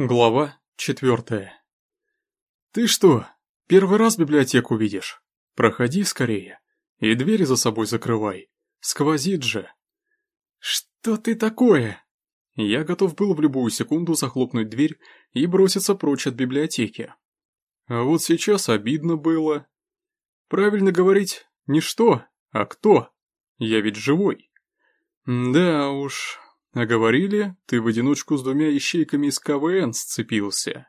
Глава четвертая. «Ты что, первый раз библиотеку видишь? Проходи скорее. И двери за собой закрывай. Сквозит же». «Что ты такое?» Я готов был в любую секунду захлопнуть дверь и броситься прочь от библиотеки. А вот сейчас обидно было. Правильно говорить не что, а кто. Я ведь живой. Да уж, а говорили, ты в одиночку с двумя ищейками из КВН сцепился.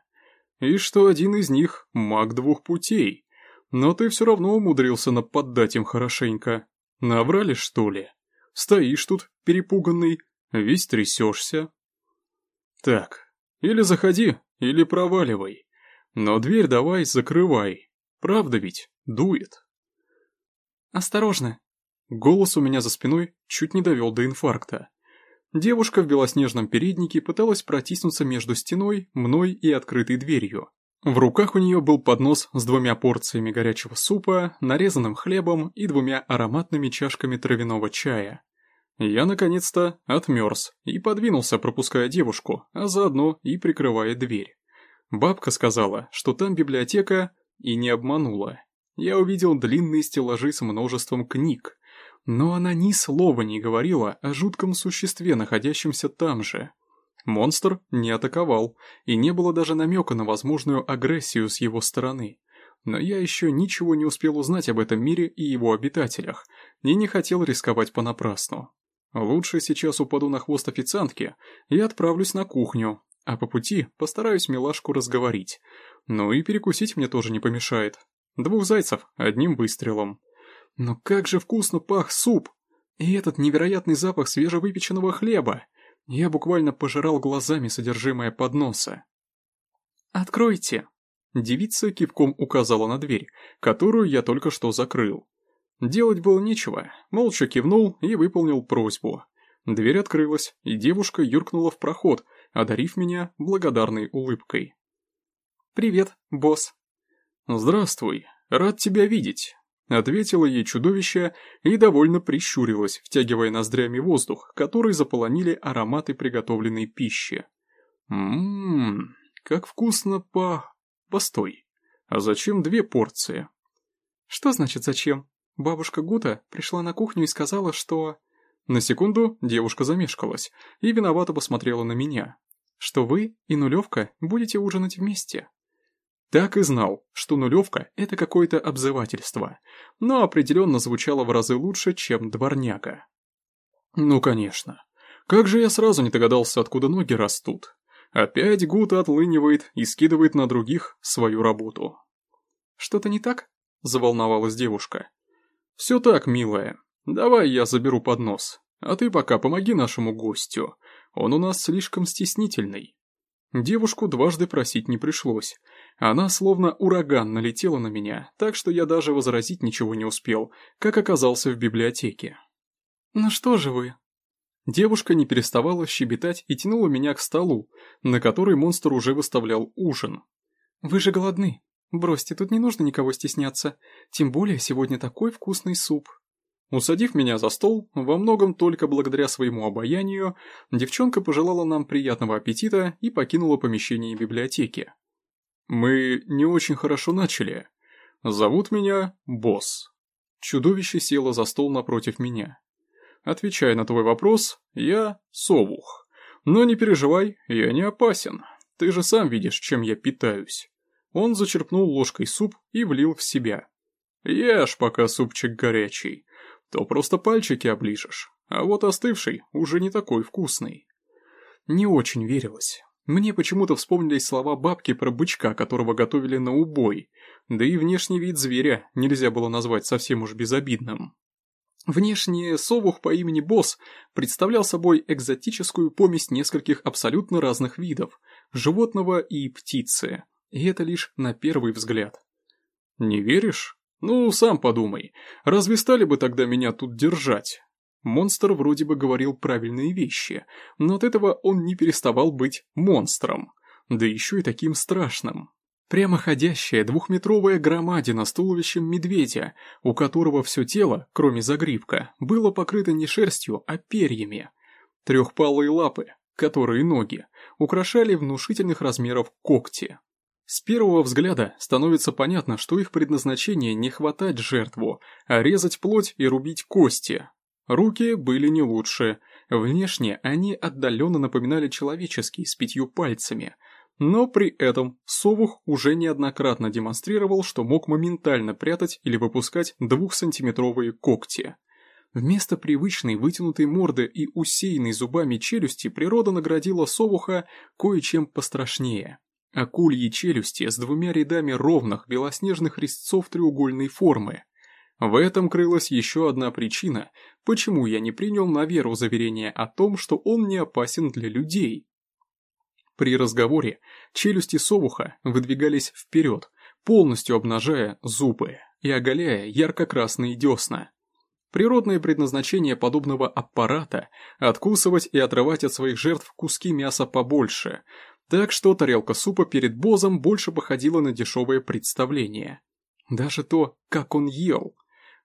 И что один из них — маг двух путей. Но ты все равно умудрился нападать им хорошенько. Наврали, что ли? Стоишь тут, перепуганный, весь трясешься. Так, или заходи, или проваливай. Но дверь давай закрывай. Правда ведь, дует. Осторожно. Голос у меня за спиной чуть не довел до инфаркта. Девушка в белоснежном переднике пыталась протиснуться между стеной, мной и открытой дверью. В руках у нее был поднос с двумя порциями горячего супа, нарезанным хлебом и двумя ароматными чашками травяного чая. Я, наконец-то, отмерз и подвинулся, пропуская девушку, а заодно и прикрывая дверь. Бабка сказала, что там библиотека, и не обманула. Я увидел длинные стеллажи с множеством книг, но она ни слова не говорила о жутком существе, находящемся там же. Монстр не атаковал, и не было даже намека на возможную агрессию с его стороны. Но я еще ничего не успел узнать об этом мире и его обитателях, и не хотел рисковать понапрасну. Лучше сейчас упаду на хвост официантки и отправлюсь на кухню, а по пути постараюсь милашку разговорить. Ну и перекусить мне тоже не помешает. Двух зайцев одним выстрелом. Но как же вкусно пах суп! И этот невероятный запах свежевыпеченного хлеба! Я буквально пожирал глазами содержимое подноса. «Откройте!» Девица кивком указала на дверь, которую я только что закрыл. Делать было нечего, молча кивнул и выполнил просьбу. Дверь открылась, и девушка юркнула в проход, одарив меня благодарной улыбкой. «Привет, босс». «Здравствуй, рад тебя видеть. Ответило ей чудовище и довольно прищурилось, втягивая ноздрями воздух, который заполонили ароматы приготовленной пищи. Ммм, как вкусно по... Постой, а зачем две порции? Что значит зачем? Бабушка Гута пришла на кухню и сказала, что... На секунду девушка замешкалась и виновато посмотрела на меня. Что вы и нулевка будете ужинать вместе. Так и знал, что нулевка – это какое-то обзывательство, но определенно звучало в разы лучше, чем дворняга. Ну, конечно. Как же я сразу не догадался, откуда ноги растут. Опять Гута отлынивает и скидывает на других свою работу. «Что-то не так?» – заволновалась девушка. «Все так, милая. Давай я заберу поднос, а ты пока помоги нашему гостю. Он у нас слишком стеснительный». Девушку дважды просить не пришлось. Она словно ураган налетела на меня, так что я даже возразить ничего не успел, как оказался в библиотеке. «Ну что же вы?» Девушка не переставала щебетать и тянула меня к столу, на который монстр уже выставлял ужин. «Вы же голодны. Бросьте, тут не нужно никого стесняться. Тем более сегодня такой вкусный суп». Усадив меня за стол, во многом только благодаря своему обаянию, девчонка пожелала нам приятного аппетита и покинула помещение библиотеки. Мы не очень хорошо начали. Зовут меня Босс. Чудовище село за стол напротив меня. Отвечая на твой вопрос, я совух. Но не переживай, я не опасен. Ты же сам видишь, чем я питаюсь. Он зачерпнул ложкой суп и влил в себя. Ешь, пока супчик горячий то просто пальчики оближешь, а вот остывший уже не такой вкусный. Не очень верилось. Мне почему-то вспомнились слова бабки про бычка, которого готовили на убой, да и внешний вид зверя нельзя было назвать совсем уж безобидным. Внешне совух по имени Босс представлял собой экзотическую помесь нескольких абсолютно разных видов – животного и птицы, и это лишь на первый взгляд. Не веришь? Ну, сам подумай, разве стали бы тогда меня тут держать? Монстр вроде бы говорил правильные вещи, но от этого он не переставал быть монстром, да еще и таким страшным. Прямоходящая двухметровая громадина с туловищем медведя, у которого все тело, кроме загривка, было покрыто не шерстью, а перьями. Трехпалые лапы, которые ноги, украшали внушительных размеров когти. С первого взгляда становится понятно, что их предназначение не хватать жертву, а резать плоть и рубить кости. Руки были не лучше, внешне они отдаленно напоминали человеческие с пятью пальцами, но при этом Совух уже неоднократно демонстрировал, что мог моментально прятать или выпускать двухсантиметровые когти. Вместо привычной вытянутой морды и усеянной зубами челюсти природа наградила совуха кое-чем пострашнее. Акульи челюсти с двумя рядами ровных белоснежных резцов треугольной формы. В этом крылась еще одна причина, почему я не принял на веру заверение о том, что он не опасен для людей. При разговоре челюсти совуха выдвигались вперед, полностью обнажая зубы и оголяя ярко-красные десна. Природное предназначение подобного аппарата – откусывать и отрывать от своих жертв куски мяса побольше, так что тарелка супа перед Бозом больше походила на дешевое представление. Даже то, как он ел.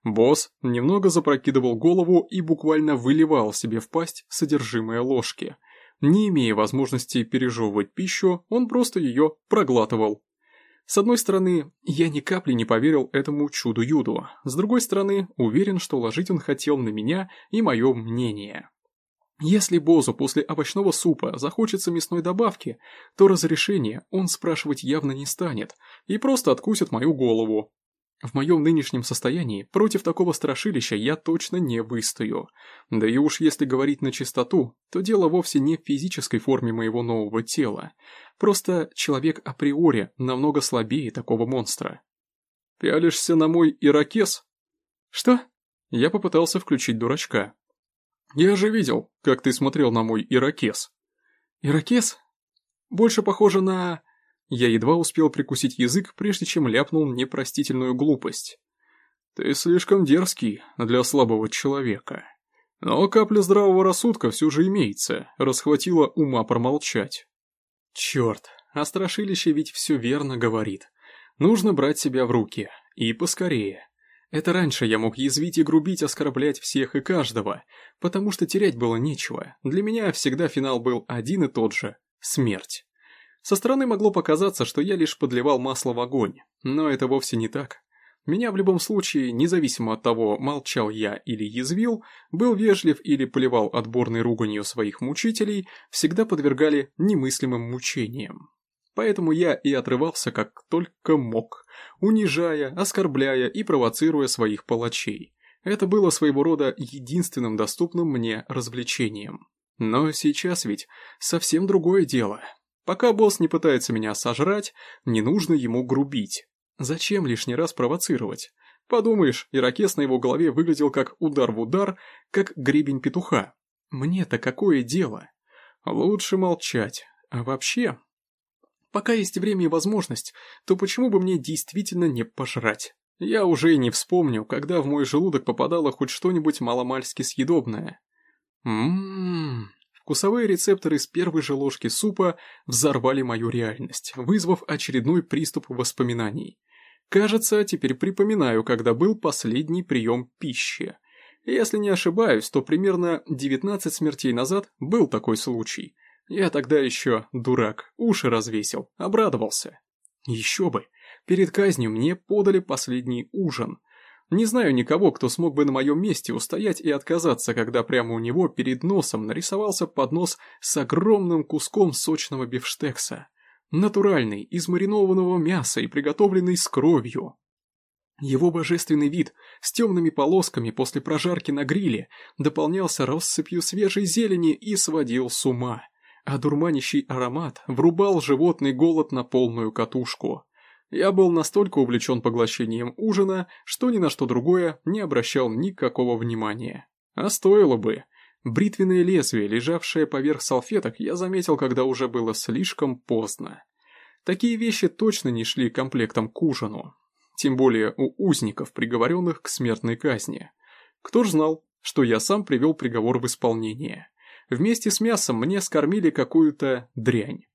Босс немного запрокидывал голову и буквально выливал себе в пасть содержимое ложки. Не имея возможности пережевывать пищу, он просто ее проглатывал. С одной стороны, я ни капли не поверил этому чуду-юду, с другой стороны, уверен, что ложить он хотел на меня и мое мнение. Если Бозу после овощного супа захочется мясной добавки, то разрешение он спрашивать явно не станет и просто откусит мою голову, в моем нынешнем состоянии против такого страшилища я точно не выстою. Да и уж если говорить на чистоту, то дело вовсе не в физической форме моего нового тела. Просто человек априори намного слабее такого монстра. «Пялишься на мой ирокез?» «Что?» Я попытался включить дурачка. «Я же видел, как ты смотрел на мой ирокез». «Ирокез? Больше похоже на...» Я едва успел прикусить язык, прежде чем ляпнул непростительную глупость. «Ты слишком дерзкий для слабого человека. Но капля здравого рассудка все же имеется, расхватила ума промолчать». «Черт, а страшилище ведь все верно говорит. Нужно брать себя в руки, и поскорее. Это раньше я мог язвить и грубить, оскорблять всех и каждого, потому что терять было нечего. Для меня всегда финал был один и тот же – смерть. Со стороны могло показаться, что я лишь подливал масло в огонь, но это вовсе не так. Меня в любом случае, независимо от того, молчал я или язвил, был вежлив или поливал отборной руганью своих мучителей, всегда подвергали немыслимым мучениям. Поэтому я и отрывался как только мог, унижая, оскорбляя и провоцируя своих палачей. Это было своего рода единственным доступным мне развлечением. Но сейчас ведь совсем другое дело. Пока босс не пытается меня сожрать, не нужно ему грубить. Зачем лишний раз провоцировать? Подумаешь, ирокез на его голове выглядел как удар в удар, как гребень петуха. Мне-то какое дело? Лучше молчать. А вообще... Пока есть время и возможность, то почему бы мне действительно не пожрать? Я уже и не вспомню, когда в мой желудок попадало хоть что-нибудь маломальски съедобное. Ммм, Вкусовые рецепторы с первой же ложки супа взорвали мою реальность, вызвав очередной приступ воспоминаний. Кажется, теперь припоминаю, когда был последний прием пищи. Если не ошибаюсь, то примерно 19 смертей назад был такой случай. Я тогда еще дурак, уши развесил, обрадовался. Еще бы, перед казнью мне подали последний ужин – не знаю никого, кто смог бы на моем месте устоять и отказаться, когда прямо у него перед носом нарисовался поднос с огромным куском сочного бифштекса. Натуральный, из маринованного мяса и приготовленный с кровью. Его божественный вид с темными полосками после прожарки на гриле дополнялся россыпью свежей зелени и сводил с ума, а дурманящий аромат врубал животный голод на полную катушку. Я был настолько увлечен поглощением ужина, что ни на что другое не обращал никакого внимания. А стоило бы. Бритвенное лезвие, лежавшее поверх салфеток, я заметил, когда уже было слишком поздно. Такие вещи точно не шли комплектом к ужину. Тем более у узников, приговоренных к смертной казни. Кто ж знал, что я сам привел приговор в исполнение. Вместе с мясом мне скормили какую-то дрянь.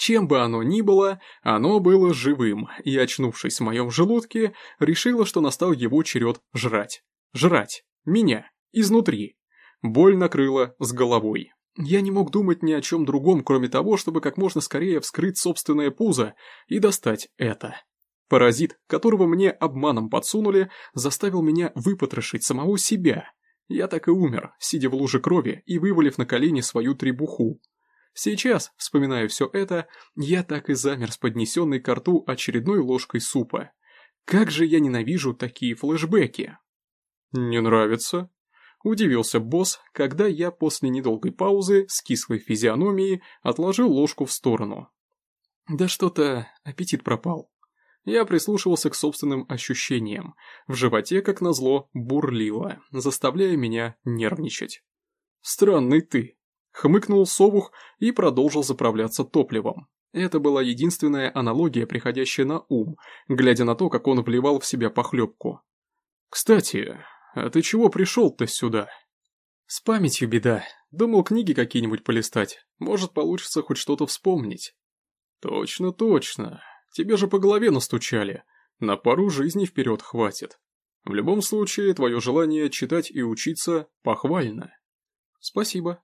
Чем бы оно ни было, оно было живым, и, очнувшись в моем желудке, решила, что настал его черед жрать. Жрать. Меня. Изнутри. Боль накрыла с головой. Я не мог думать ни о чем другом, кроме того, чтобы как можно скорее вскрыть собственное пузо и достать это. Паразит, которого мне обманом подсунули, заставил меня выпотрошить самого себя. Я так и умер, сидя в луже крови и вывалив на колени свою требуху. Сейчас, вспоминая все это, я так и замер с поднесенной к рту очередной ложкой супа. Как же я ненавижу такие флешбеки. «Не нравится?» Удивился босс, когда я после недолгой паузы с кислой физиономией отложил ложку в сторону. Да что-то аппетит пропал. Я прислушивался к собственным ощущениям. В животе, как назло, бурлило, заставляя меня нервничать. «Странный ты», — хмыкнул Совух и продолжил заправляться топливом. Это была единственная аналогия, приходящая на ум, глядя на то, как он вливал в себя похлебку. «Кстати, а ты чего пришел-то сюда?» «С памятью беда. Думал книги какие-нибудь полистать. Может, получится хоть что-то вспомнить». «Точно, точно. Тебе же по голове настучали. На пару жизней вперед хватит. В любом случае, твое желание читать и учиться похвально». «Спасибо.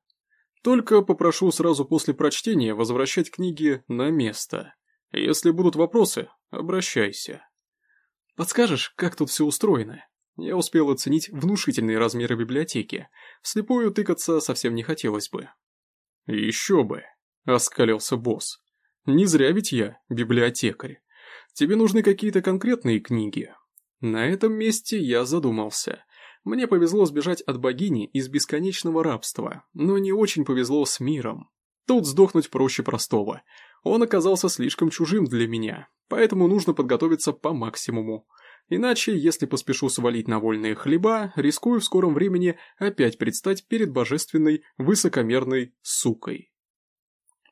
Только попрошу сразу после прочтения возвращать книги на место. Если будут вопросы, обращайся». «Подскажешь, как тут все устроено?» Я успел оценить внушительные размеры библиотеки. Слепую тыкаться совсем не хотелось бы. «Еще бы!» – оскалился босс. «Не зря ведь я библиотекарь. Тебе нужны какие-то конкретные книги». На этом месте я задумался. Мне повезло сбежать от богини из бесконечного рабства, но не очень повезло с миром. Тут сдохнуть проще простого. Он оказался слишком чужим для меня, поэтому нужно подготовиться по максимуму. Иначе, если поспешу свалить на вольные хлеба, рискую в скором времени опять предстать перед божественной, высокомерной сукой.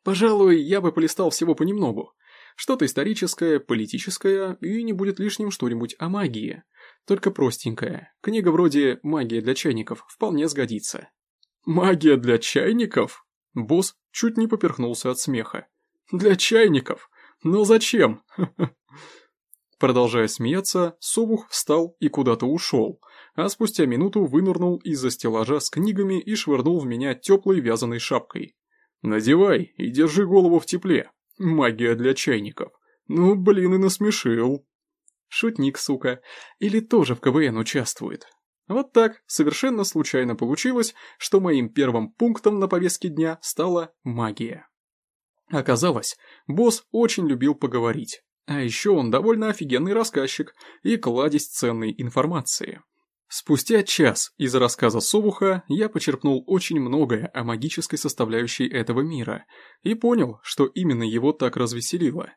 Пожалуй, я бы полистал всего понемногу. Что-то историческое, политическое, и не будет лишним что-нибудь о магии. Только простенькое. Книга вроде «Магия для чайников» вполне сгодится. «Магия для чайников?» Босс чуть не поперхнулся от смеха. «Для чайников? Но зачем?» Продолжая смеяться, Собух встал и куда-то ушел, а спустя минуту вынырнул из-за стеллажа с книгами и швырнул в меня теплой вязаной шапкой. «Надевай и держи голову в тепле. Магия для чайников. Ну, блин, и насмешил». Шутник, сука. Или тоже в КВН участвует. Вот так, совершенно случайно получилось, что моим первым пунктом на повестке дня стала магия. Оказалось, босс очень любил поговорить. А еще он довольно офигенный рассказчик и кладезь ценной информации. Спустя час из рассказа Совуха я почерпнул очень многое о магической составляющей этого мира и понял, что именно его так развеселило.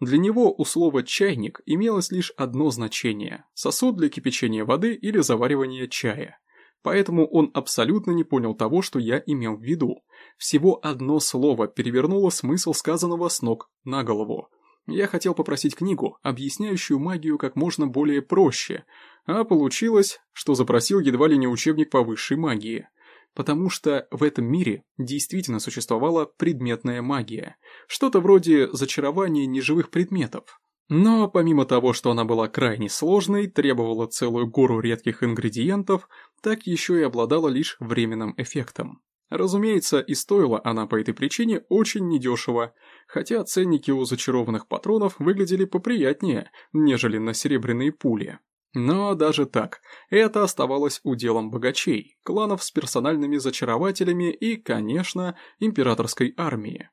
Для него у слова «чайник» имелось лишь одно значение – сосуд для кипячения воды или заваривания чая. Поэтому он абсолютно не понял того, что я имел в виду. Всего одно слово перевернуло смысл сказанного с ног на голову – я хотел попросить книгу, объясняющую магию как можно более проще, а получилось, что запросил едва ли не учебник по высшей магии. Потому что в этом мире действительно существовала предметная магия, что-то вроде зачарования неживых предметов. Но помимо того, что она была крайне сложной, требовала целую гору редких ингредиентов, так еще и обладала лишь временным эффектом. Разумеется, и стоила она по этой причине очень недешево, хотя ценники у зачарованных патронов выглядели поприятнее, нежели на серебряные пули. Но даже так, это оставалось уделом богачей, кланов с персональными зачарователями и, конечно, императорской армии.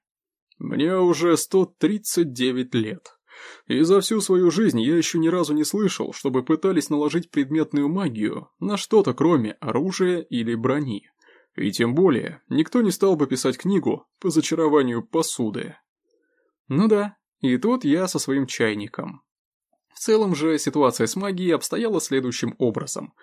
Мне уже 139 лет. И за всю свою жизнь я еще ни разу не слышал, чтобы пытались наложить предметную магию на что-то кроме оружия или брони. И тем более, никто не стал бы писать книгу по зачарованию посуды. Ну да, и тут я со своим чайником. В целом же ситуация с магией обстояла следующим образом.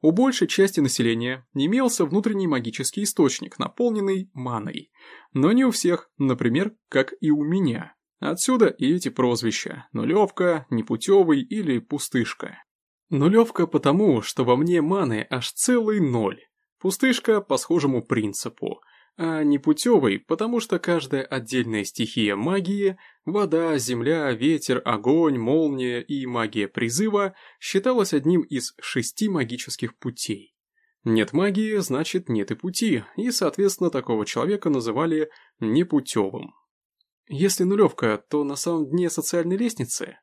У большей части населения имелся внутренний магический источник, наполненный маной. Но не у всех, например, как и у меня. Отсюда и эти прозвища – нулевка, непутевый или пустышка. Нулевка потому, что во мне маны аж целый ноль. Пустышка по схожему принципу, а непутевый, потому что каждая отдельная стихия магии – вода, земля, ветер, огонь, молния и магия призыва – считалась одним из шести магических путей. Нет магии, значит нет и пути, и, соответственно, такого человека называли непутевым. Если нулевка, то на самом дне социальной лестницы?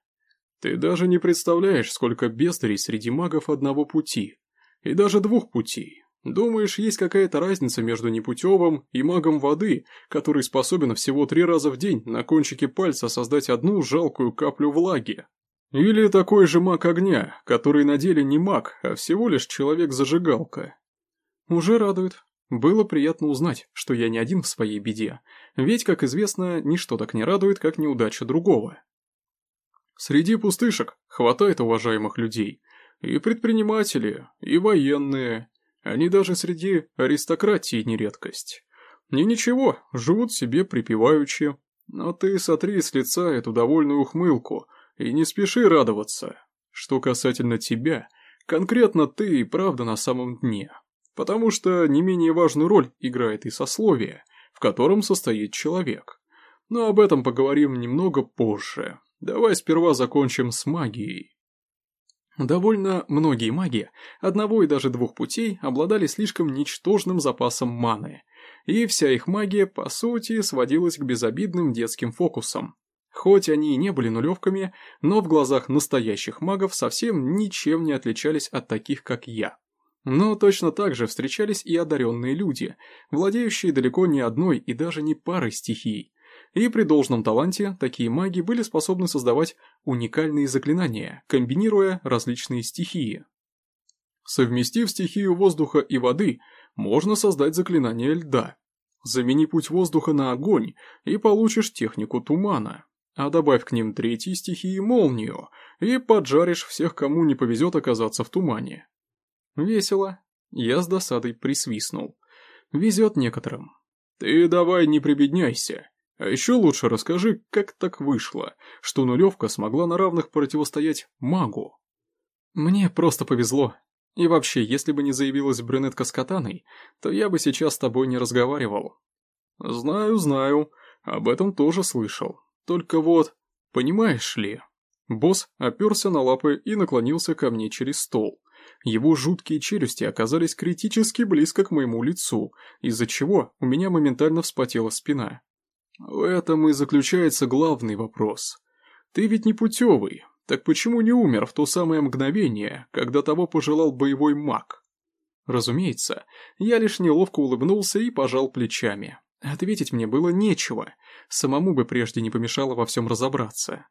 Ты даже не представляешь, сколько бездарей среди магов одного пути. И даже двух путей. Думаешь, есть какая-то разница между непутевым и магом воды, который способен всего три раза в день на кончике пальца создать одну жалкую каплю влаги? Или такой же маг огня, который на деле не маг, а всего лишь человек-зажигалка? Уже радует. Было приятно узнать, что я не один в своей беде, ведь, как известно, ничто так не радует, как неудача другого. Среди пустышек хватает уважаемых людей, и предприниматели, и военные, они даже среди аристократии не редкость. Не ничего, живут себе припеваючи, но ты сотри с лица эту довольную ухмылку и не спеши радоваться. Что касательно тебя, конкретно ты и правда на самом дне потому что не менее важную роль играет и сословие, в котором состоит человек. Но об этом поговорим немного позже. Давай сперва закончим с магией. Довольно многие маги одного и даже двух путей обладали слишком ничтожным запасом маны, и вся их магия, по сути, сводилась к безобидным детским фокусам. Хоть они и не были нулевками, но в глазах настоящих магов совсем ничем не отличались от таких, как я. Но точно так же встречались и одаренные люди, владеющие далеко не одной и даже не парой стихий. И при должном таланте такие маги были способны создавать уникальные заклинания, комбинируя различные стихии. Совместив стихию воздуха и воды, можно создать заклинание льда. Замени путь воздуха на огонь, и получишь технику тумана. А добавь к ним третьей стихии молнию, и поджаришь всех, кому не повезет оказаться в тумане. Весело. Я с досадой присвистнул. Везет некоторым. Ты давай не прибедняйся. А еще лучше расскажи, как так вышло, что нулевка смогла на равных противостоять магу. Мне просто повезло. И вообще, если бы не заявилась брюнетка с катаной, то я бы сейчас с тобой не разговаривал. Знаю, знаю, об этом тоже слышал. Только вот, понимаешь ли... Босс оперся на лапы и наклонился ко мне через стол, его жуткие челюсти оказались критически близко к моему лицу, из-за чего у меня моментально вспотела спина. В этом и заключается главный вопрос. Ты ведь не путевый, так почему не умер в то самое мгновение, когда того пожелал боевой маг? Разумеется, я лишь неловко улыбнулся и пожал плечами. Ответить мне было нечего, самому бы прежде не помешало во всем разобраться.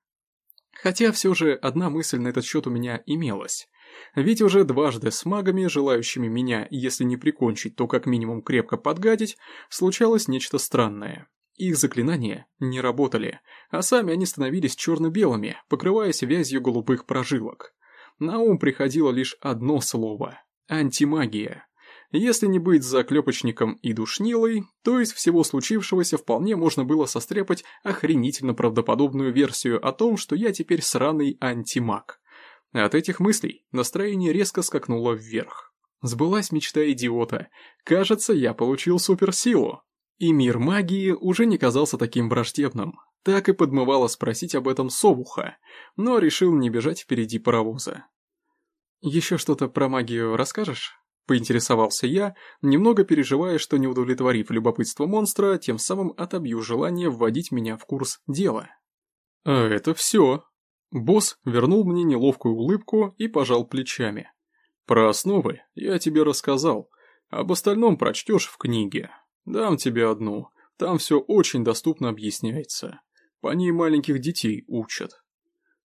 Хотя все же одна мысль на этот счет у меня имелась. Ведь уже дважды с магами, желающими меня, если не прикончить, то как минимум крепко подгадить, случалось нечто странное. Их заклинания не работали, а сами они становились черно-белыми, покрываясь вязью голубых прожилок. На ум приходило лишь одно слово – антимагия. Если не быть заклепочником и душнилой, то из всего случившегося вполне можно было состряпать охренительно правдоподобную версию о том, что я теперь сраный антимаг. От этих мыслей настроение резко скакнуло вверх. Сбылась мечта идиота. Кажется, я получил суперсилу. И мир магии уже не казался таким враждебным. Так и подмывало спросить об этом совуха, но решил не бежать впереди паровоза. «Еще что-то про магию расскажешь?» Поинтересовался я, немного переживая, что не удовлетворив любопытство монстра, тем самым отобью желание вводить меня в курс дела. «А это все», Босс вернул мне неловкую улыбку и пожал плечами. «Про основы я тебе рассказал, об остальном прочтешь в книге. Дам тебе одну, там все очень доступно объясняется. По ней маленьких детей учат».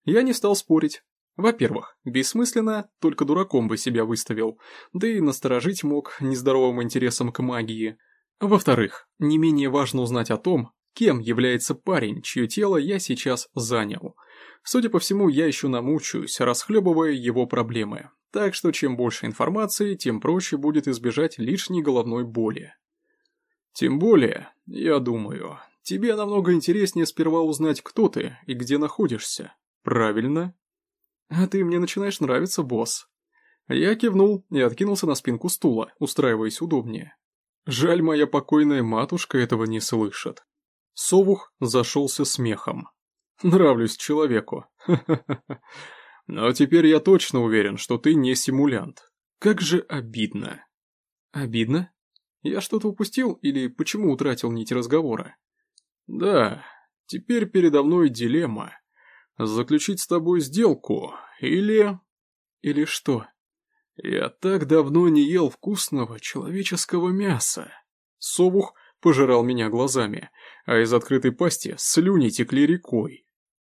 Я не стал спорить. Во-первых, бессмысленно, только дураком бы себя выставил, да и насторожить мог нездоровым интересом к магии. Во-вторых, не менее важно узнать о том, кем является парень, чье тело я сейчас занял – Судя по всему, я еще намучаюсь, расхлебывая его проблемы. Так что чем больше информации, тем проще будет избежать лишней головной боли. Тем более, я думаю, тебе намного интереснее сперва узнать, кто ты и где находишься. Правильно? А ты мне начинаешь нравиться, босс. Я кивнул и откинулся на спинку стула, устраиваясь удобнее. Жаль, моя покойная матушка этого не слышит. Совух зашелся смехом. Нравлюсь человеку. Но теперь я точно уверен, что ты не симулянт. Как же обидно. Обидно? Я что-то упустил или почему утратил нить разговора? Да, теперь передо мной дилемма. Заключить с тобой сделку или... Или что? Я так давно не ел вкусного человеческого мяса. Совух пожирал меня глазами, а из открытой пасти слюни текли рекой.